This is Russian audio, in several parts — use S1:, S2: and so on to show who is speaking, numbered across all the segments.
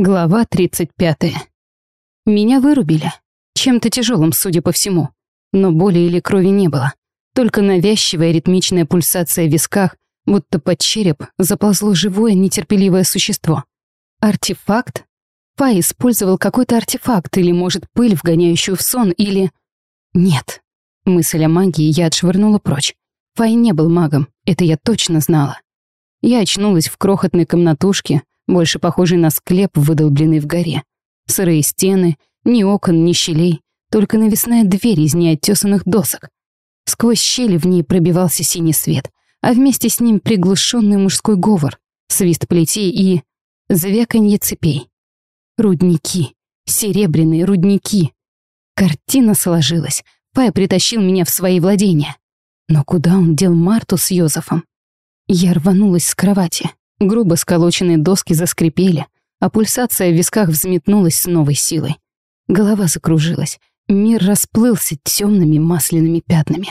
S1: Глава 35. Меня вырубили. Чем-то тяжелым, судя по всему. Но боли или крови не было. Только навязчивая ритмичная пульсация в висках, будто под череп заползло живое нетерпеливое существо. Артефакт? Пай использовал какой-то артефакт, или, может, пыль, вгоняющую в сон, или... Нет. Мысль о магии я отшвырнула прочь. Пай не был магом, это я точно знала. Я очнулась в крохотной комнатушке, больше похожий на склеп, выдолбленный в горе. Сырые стены, ни окон, ни щелей, только навесная дверь из неоттесанных досок. Сквозь щели в ней пробивался синий свет, а вместе с ним приглушенный мужской говор, свист плетей и... звяканье цепей. Рудники. Серебряные рудники. Картина сложилась. Пай притащил меня в свои владения. Но куда он дел Марту с Йозефом? Я рванулась с кровати. Грубо сколоченные доски заскрипели, а пульсация в висках взметнулась с новой силой. Голова закружилась, мир расплылся темными масляными пятнами.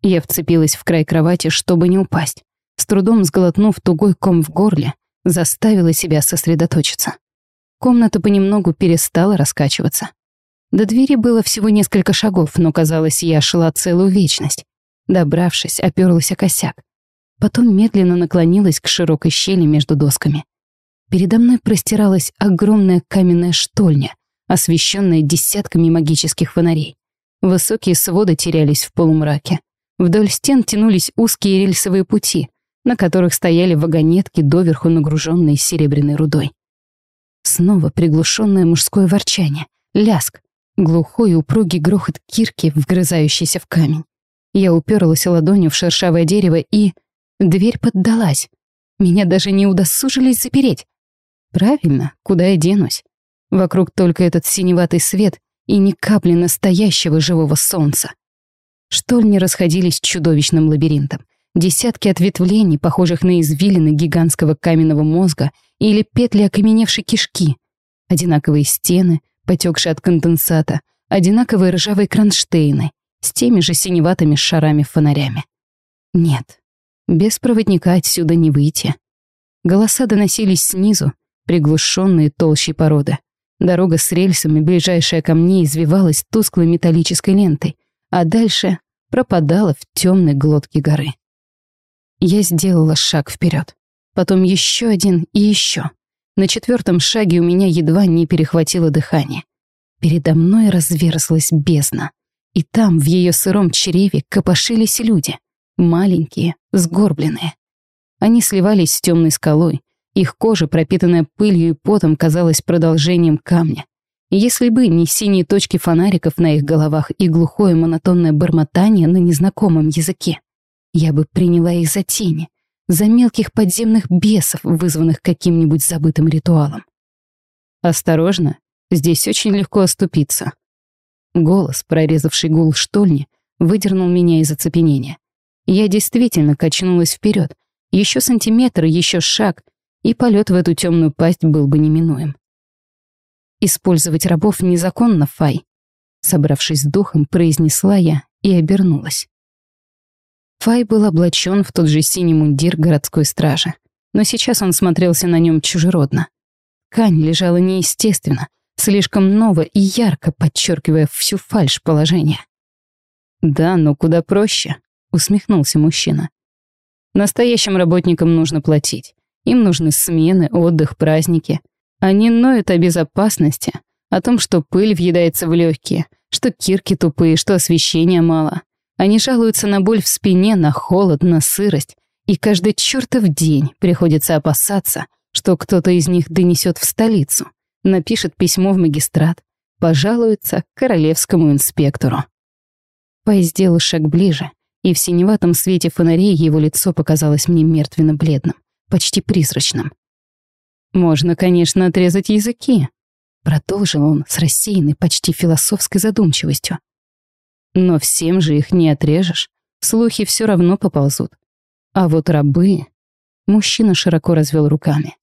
S1: Я вцепилась в край кровати, чтобы не упасть. С трудом сглотнув тугой ком в горле, заставила себя сосредоточиться. Комната понемногу перестала раскачиваться. До двери было всего несколько шагов, но, казалось, я шла целую вечность. Добравшись, оперлась о косяк. Потом медленно наклонилась к широкой щели между досками. Передо мной простиралась огромная каменная штольня, освещенная десятками магических фонарей. Высокие своды терялись в полумраке. Вдоль стен тянулись узкие рельсовые пути, на которых стояли вагонетки, доверху нагруженные серебряной рудой. Снова приглушенное мужское ворчание, ляск, глухой упругий грохот кирки, вгрызающийся в камень. Я уперлась ладонью в шершавое дерево и... Дверь поддалась. Меня даже не удосужились запереть. Правильно, куда я денусь? Вокруг только этот синеватый свет и ни капли настоящего живого солнца. Штольни расходились чудовищным лабиринтом. Десятки ответвлений, похожих на извилины гигантского каменного мозга или петли окаменевшей кишки. Одинаковые стены, потекшие от конденсата, одинаковые ржавые кронштейны с теми же синеватыми шарами-фонарями. Нет, без проводника отсюда не выйти. Голоса доносились снизу, приглушенные толщей породы. Дорога с рельсами, ближайшая ко мне, извивалась тусклой металлической лентой, а дальше пропадала в темной глотке горы. Я сделала шаг вперед, потом еще один и еще. На четвертом шаге у меня едва не перехватило дыхание. Передо мной разверзлась бездна, и там, в ее сыром чреве, копошились люди — маленькие, сгорбленные. Они сливались с темной скалой, их кожа, пропитанная пылью и потом, казалась продолжением камня. Если бы не синие точки фонариков на их головах и глухое монотонное бормотание на незнакомом языке, я бы приняла их за тени, за мелких подземных бесов, вызванных каким-нибудь забытым ритуалом. «Осторожно, здесь очень легко оступиться». Голос, прорезавший гул штольни, выдернул меня из оцепенения. Я действительно качнулась вперед. Еще сантиметр, еще шаг, и полет в эту темную пасть был бы неминуем. Использовать рабов незаконно, Фай. Собравшись с духом, произнесла я и обернулась. Фай был облачен в тот же синий мундир городской стражи, но сейчас он смотрелся на нем чужеродно. Ткань лежала неестественно, слишком ново и ярко подчеркивая всю фальшь положения. Да, но куда проще усмехнулся мужчина. Настоящим работникам нужно платить. Им нужны смены, отдых, праздники. Они ноют о безопасности, о том, что пыль въедается в легкие, что кирки тупые, что освещения мало. Они жалуются на боль в спине, на холод, на сырость, и каждый чертов день приходится опасаться, что кто-то из них донесет в столицу, напишет письмо в магистрат, пожалуется королевскому инспектору. Пай сделал шаг ближе, и в синеватом свете фонарей его лицо показалось мне мертвенно-бледным, почти призрачным. «Можно, конечно, отрезать языки», — продолжил он с рассеянной, почти философской задумчивостью. «Но всем же их не отрежешь, слухи все равно поползут. А вот рабы...» Мужчина широко развел руками.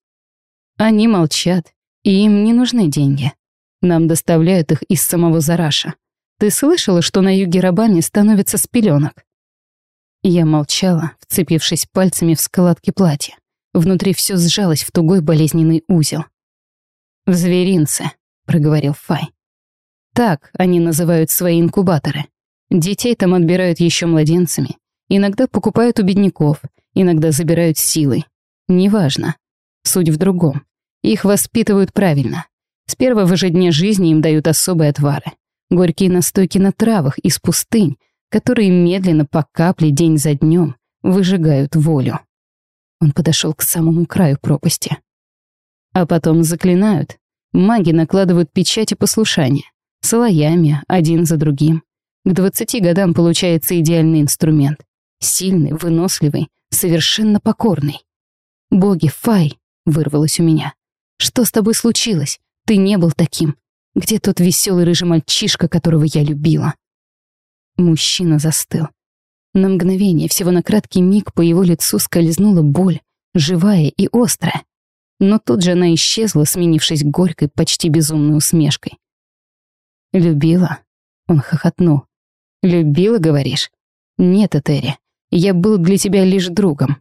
S1: «Они молчат, и им не нужны деньги. Нам доставляют их из самого Зараша. Ты слышала, что на юге рабами становится с пеленок? Я молчала, вцепившись пальцами в складки платья. Внутри все сжалось в тугой болезненный узел. «В зверинце», — проговорил Фай. «Так они называют свои инкубаторы. Детей там отбирают еще младенцами. Иногда покупают у бедняков, иногда забирают силой. Неважно. Суть в другом. Их воспитывают правильно. С первого же дня жизни им дают особые отвары. Горькие настойки на травах из пустынь, которые медленно по капле день за днем выжигают волю. Он подошел к самому краю пропасти. А потом заклинают. Маги накладывают печати послушания. Слоями, один за другим. К двадцати годам получается идеальный инструмент. Сильный, выносливый, совершенно покорный. «Боги, Фай!» — вырвалось у меня. «Что с тобой случилось? Ты не был таким. Где тот веселый рыжий мальчишка, которого я любила?» Мужчина застыл. На мгновение, всего на краткий миг, по его лицу скользнула боль, живая и острая. Но тут же она исчезла, сменившись горькой, почти безумной усмешкой. «Любила?» — он хохотнул. «Любила, говоришь?» «Нет, Этери, я был для тебя лишь другом.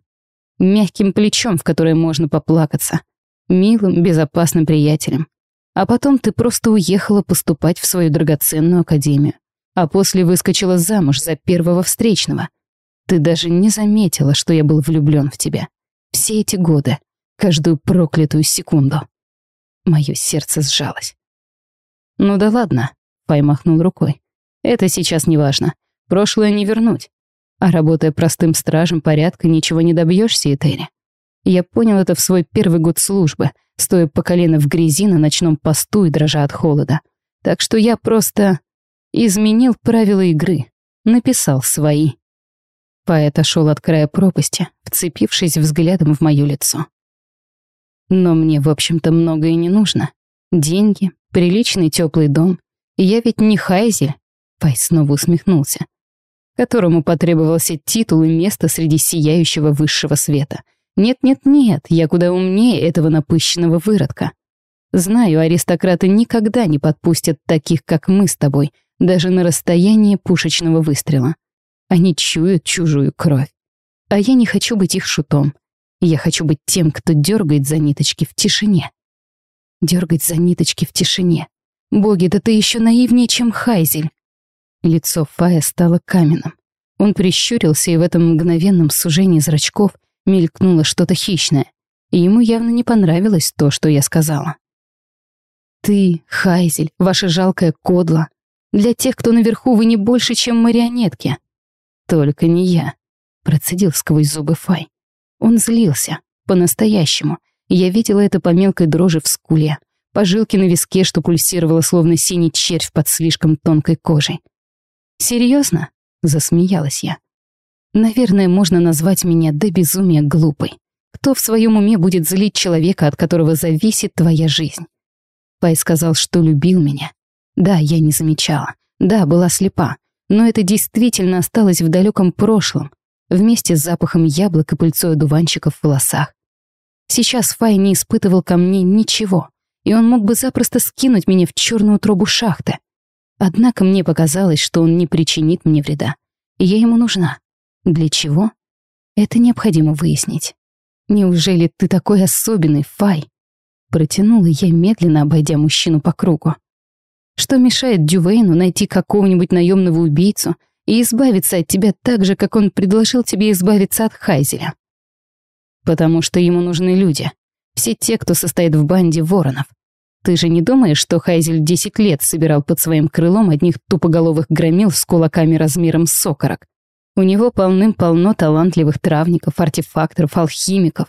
S1: Мягким плечом, в которое можно поплакаться. Милым, безопасным приятелем. А потом ты просто уехала поступать в свою драгоценную академию а после выскочила замуж за первого встречного. Ты даже не заметила, что я был влюблен в тебя. Все эти годы, каждую проклятую секунду. Мое сердце сжалось. «Ну да ладно», — Пай махнул рукой. «Это сейчас не важно. Прошлое не вернуть. А работая простым стражем порядка, ничего не добьешься, Этери. Я понял это в свой первый год службы, стоя по колено в грязи на ночном посту и дрожа от холода. Так что я просто изменил правила игры, написал свои. Поэт шел от края пропасти, вцепившись взглядом в моё лицо. Но мне, в общем-то, многое не нужно. Деньги, приличный теплый дом. Я ведь не Хайзель, Пай снова усмехнулся, которому потребовался титул и место среди сияющего высшего света. Нет-нет-нет, я куда умнее этого напыщенного выродка. Знаю, аристократы никогда не подпустят таких, как мы с тобой, даже на расстоянии пушечного выстрела. Они чуют чужую кровь. А я не хочу быть их шутом. Я хочу быть тем, кто дергает за ниточки в тишине. Дергать за ниточки в тишине. Боги, да ты еще наивнее, чем Хайзель. Лицо Фая стало каменным. Он прищурился, и в этом мгновенном сужении зрачков мелькнуло что-то хищное. И ему явно не понравилось то, что я сказала. «Ты, Хайзель, ваша жалкая кодла, для тех, кто наверху, вы не больше, чем марионетки. Только не я, процедил сквозь зубы Фай. Он злился, по-настоящему. Я видела это по мелкой дрожи в скуле, по жилке на виске, что пульсировало, словно синий червь под слишком тонкой кожей. «Серьезно?» — засмеялась я. «Наверное, можно назвать меня до безумия глупой. Кто в своем уме будет злить человека, от которого зависит твоя жизнь?» Пай сказал, что любил меня, да, я не замечала. Да, была слепа. Но это действительно осталось в далеком прошлом, вместе с запахом яблок и пыльцой одуванчиков в волосах. Сейчас Фай не испытывал ко мне ничего, и он мог бы запросто скинуть меня в черную трубу шахты. Однако мне показалось, что он не причинит мне вреда. И я ему нужна. Для чего? Это необходимо выяснить. Неужели ты такой особенный, Фай? Протянула я, медленно обойдя мужчину по кругу. Что мешает Дювейну найти какого-нибудь наемного убийцу и избавиться от тебя так же, как он предложил тебе избавиться от Хайзеля? Потому что ему нужны люди. Все те, кто состоит в банде воронов. Ты же не думаешь, что Хайзель 10 лет собирал под своим крылом одних тупоголовых громил с кулаками размером с сокорок? У него полным-полно талантливых травников, артефакторов, алхимиков.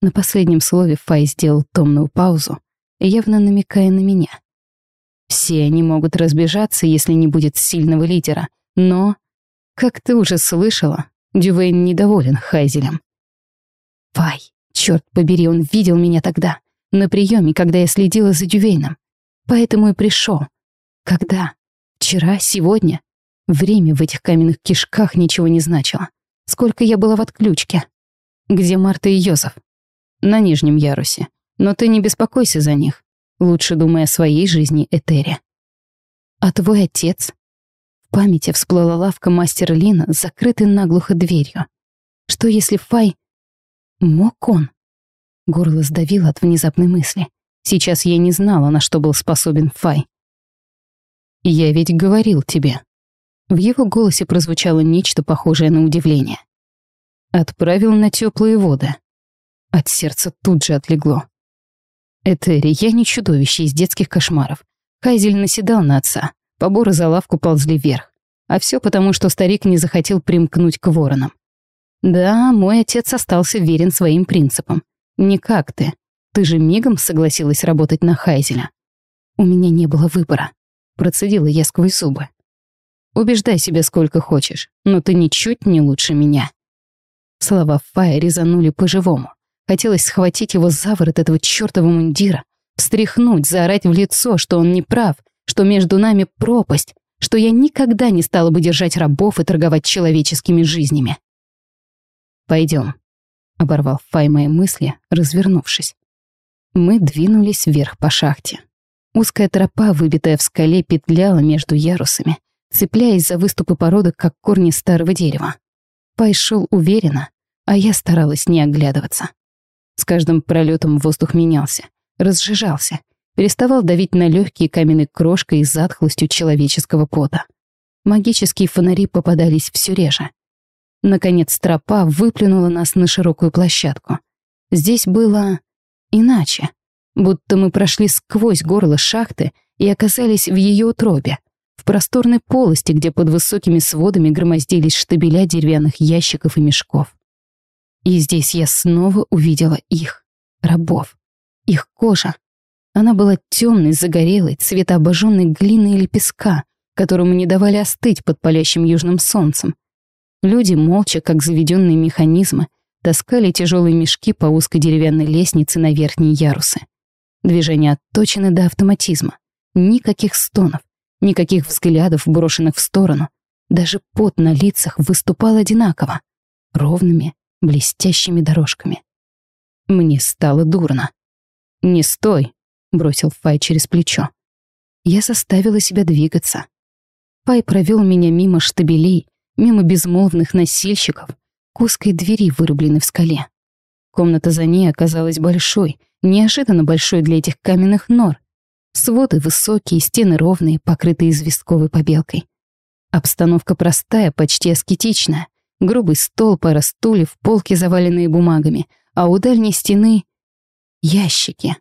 S1: На последнем слове Фай сделал томную паузу, явно намекая на меня. Все они могут разбежаться, если не будет сильного лидера. Но, как ты уже слышала, Дювейн недоволен Хайзелем. Вай, черт побери, он видел меня тогда, на приеме, когда я следила за Дювейном. Поэтому и пришел. Когда? Вчера? Сегодня? Время в этих каменных кишках ничего не значило. Сколько я была в отключке? Где Марта и Йозеф? На нижнем ярусе. Но ты не беспокойся за них лучше думая о своей жизни Этере. «А твой отец?» В памяти всплыла лавка мастера Лина с закрытой наглухо дверью. Что если Фай... Мог он? Горло сдавило от внезапной мысли. Сейчас я не знала, на что был способен Фай. «Я ведь говорил тебе». В его голосе прозвучало нечто похожее на удивление. Отправил на теплые воды. От сердца тут же отлегло. Этери, я не чудовище из детских кошмаров. Хайзель наседал на отца, поборы за лавку ползли вверх. А все потому, что старик не захотел примкнуть к воронам. Да, мой отец остался верен своим принципам. Не как ты. Ты же мигом согласилась работать на Хайзеля. У меня не было выбора. Процедила я сквозь зубы. Убеждай себя сколько хочешь, но ты ничуть не лучше меня. Слова Фая резанули по-живому. Хотелось схватить его за ворот этого чёртова мундира, встряхнуть, заорать в лицо, что он не прав, что между нами пропасть, что я никогда не стала бы держать рабов и торговать человеческими жизнями. Пойдем, оборвал Фай мои мысли, развернувшись. Мы двинулись вверх по шахте. Узкая тропа, выбитая в скале, петляла между ярусами, цепляясь за выступы породы, как корни старого дерева. Пай шел уверенно, а я старалась не оглядываться. С каждым пролетом воздух менялся, разжижался, переставал давить на легкие каменной крошкой и затхлостью человеческого пота. Магические фонари попадались все реже. Наконец тропа выплюнула нас на широкую площадку. Здесь было иначе, будто мы прошли сквозь горло шахты и оказались в ее утробе, в просторной полости, где под высокими сводами громоздились штабеля деревянных ящиков и мешков. И здесь я снова увидела их, рабов. Их кожа. Она была темной, загорелой, цвета обожженной глины или песка, которому не давали остыть под палящим южным солнцем. Люди, молча, как заведенные механизмы, таскали тяжелые мешки по узкой деревянной лестнице на верхние ярусы. Движения отточены до автоматизма. Никаких стонов, никаких взглядов, брошенных в сторону. Даже пот на лицах выступал одинаково, ровными, блестящими дорожками. Мне стало дурно. «Не стой!» — бросил Фай через плечо. Я заставила себя двигаться. Фай провел меня мимо штабелей, мимо безмолвных носильщиков, к узкой двери, вырубленной в скале. Комната за ней оказалась большой, неожиданно большой для этих каменных нор. Своды высокие, стены ровные, покрытые известковой побелкой. Обстановка простая, почти аскетичная. Грубый стол, пара стульев, полки, заваленные бумагами, а у дальней стены — ящики.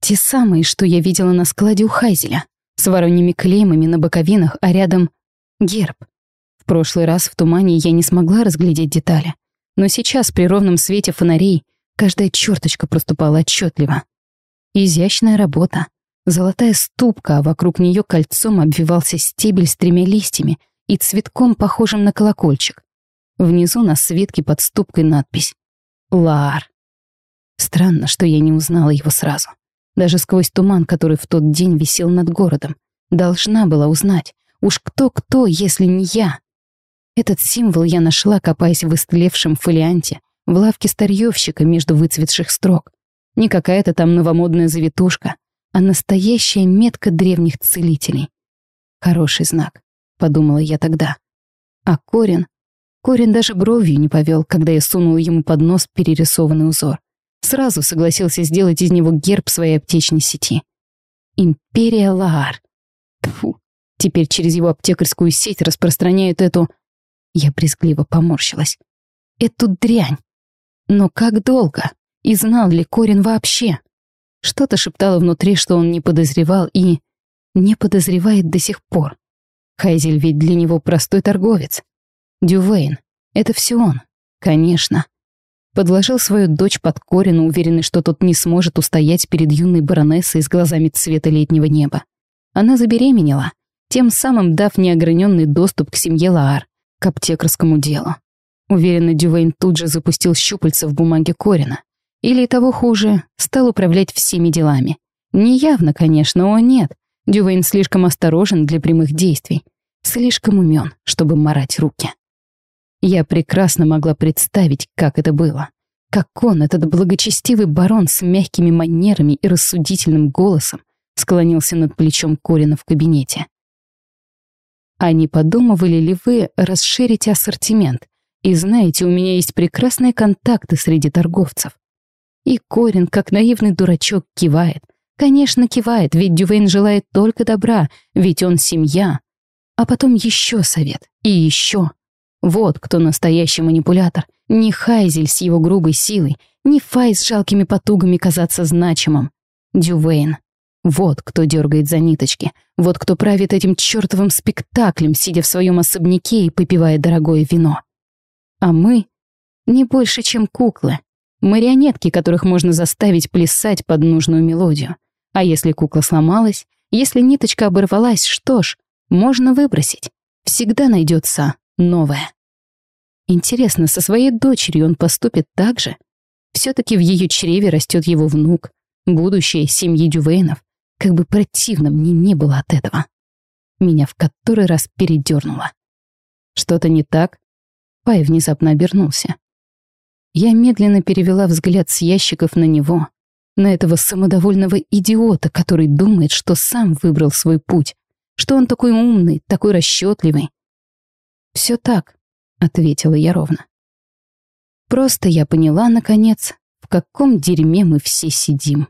S1: Те самые, что я видела на складе у Хайзеля, с вороньими клеймами на боковинах, а рядом — герб. В прошлый раз в тумане я не смогла разглядеть детали, но сейчас при ровном свете фонарей каждая черточка проступала отчетливо. Изящная работа. Золотая ступка, а вокруг нее кольцом обвивался стебель с тремя листьями и цветком, похожим на колокольчик. Внизу на свитке под ступкой надпись «Лаар». Странно, что я не узнала его сразу. Даже сквозь туман, который в тот день висел над городом. Должна была узнать. Уж кто-кто, если не я. Этот символ я нашла, копаясь в истлевшем фолианте, в лавке старьевщика между выцветших строк. Не какая-то там новомодная завитушка, а настоящая метка древних целителей. Хороший знак, подумала я тогда. А Корин Корин даже бровью не повел, когда я сунула ему под нос перерисованный узор. Сразу согласился сделать из него герб своей аптечной сети. Империя Лаар. Тфу. Теперь через его аптекарскую сеть распространяют эту... Я брезгливо поморщилась. Эту дрянь. Но как долго? И знал ли Корин вообще? Что-то шептало внутри, что он не подозревал и... Не подозревает до сих пор. Хайзель ведь для него простой торговец. Дювейн. Это все он. Конечно. Подложил свою дочь под Корину, уверенный, что тот не сможет устоять перед юной баронессой с глазами цвета летнего неба. Она забеременела, тем самым дав неограненный доступ к семье Лаар, к аптекарскому делу. Уверенно, Дювейн тут же запустил щупальца в бумаге Корина. Или того хуже, стал управлять всеми делами. Неявно, конечно, о нет. Дювейн слишком осторожен для прямых действий. Слишком умен, чтобы марать руки. Я прекрасно могла представить, как это было. Как он, этот благочестивый барон с мягкими манерами и рассудительным голосом, склонился над плечом Корина в кабинете. А не подумывали ли вы расширить ассортимент? И знаете, у меня есть прекрасные контакты среди торговцев. И Корин, как наивный дурачок, кивает, Конечно, кивает, ведь Дювейн желает только добра, ведь он семья. А потом еще совет, и еще. Вот кто настоящий манипулятор. Не Хайзель с его грубой силой, не Фай с жалкими потугами казаться значимым. Дювейн. Вот кто дергает за ниточки. Вот кто правит этим чертовым спектаклем, сидя в своем особняке и попивая дорогое вино. А мы не больше, чем куклы. Марионетки, которых можно заставить плясать под нужную мелодию. А если кукла сломалась, если ниточка оборвалась, что ж, можно выбросить. Всегда найдется новое. Интересно, со своей дочерью он поступит так же? Все-таки в ее чреве растет его внук, будущее семьи Дювейнов. Как бы противно мне не было от этого. Меня в который раз передернуло. Что-то не так? Пай внезапно обернулся. Я медленно перевела взгляд с ящиков на него, на этого самодовольного идиота, который думает, что сам выбрал свой путь, что он такой умный, такой расчетливый. Все так, ответила я ровно. Просто я поняла, наконец, в каком дерьме мы все сидим.